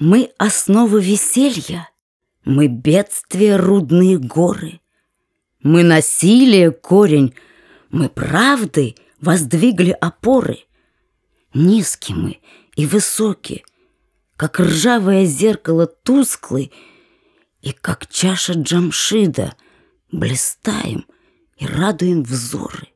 Мы основа веселья, мы бедствия рудные горы, Мы насилие корень, мы правды воздвигли опоры. Низки мы и высоки, как ржавое зеркало тусклый, И как чаша джамшида блистаем и радуем взоры.